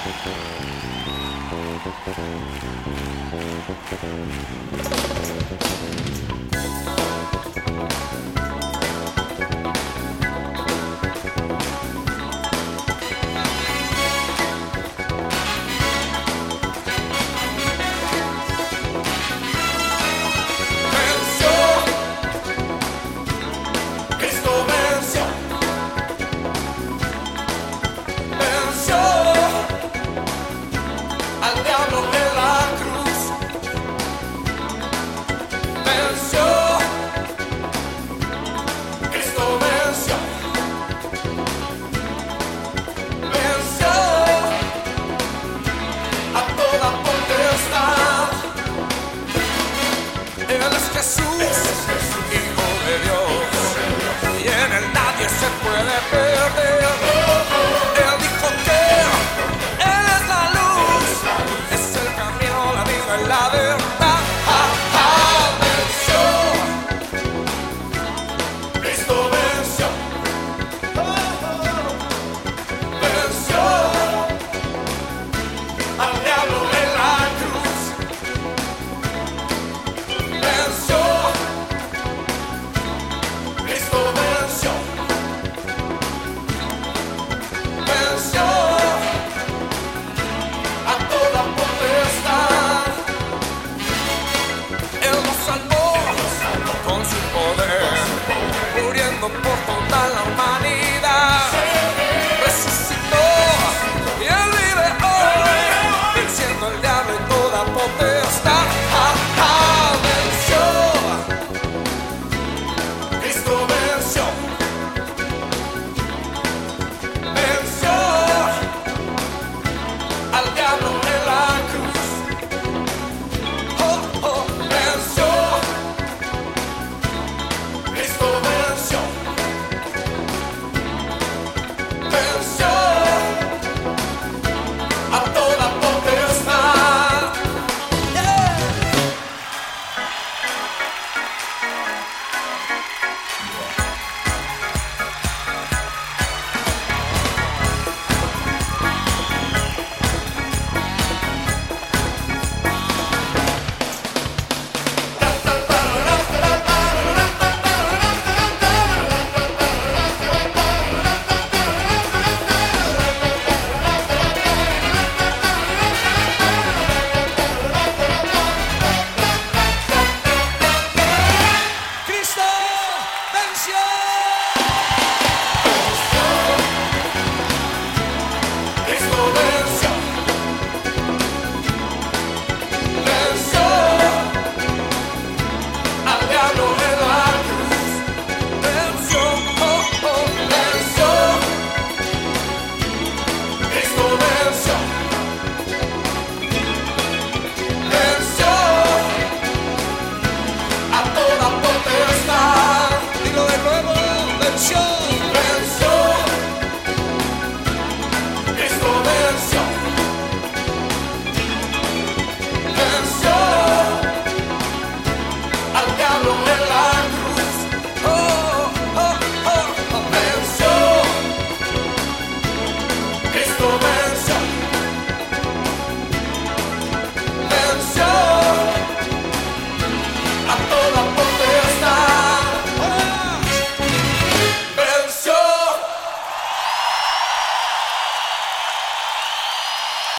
Thank you. Algama.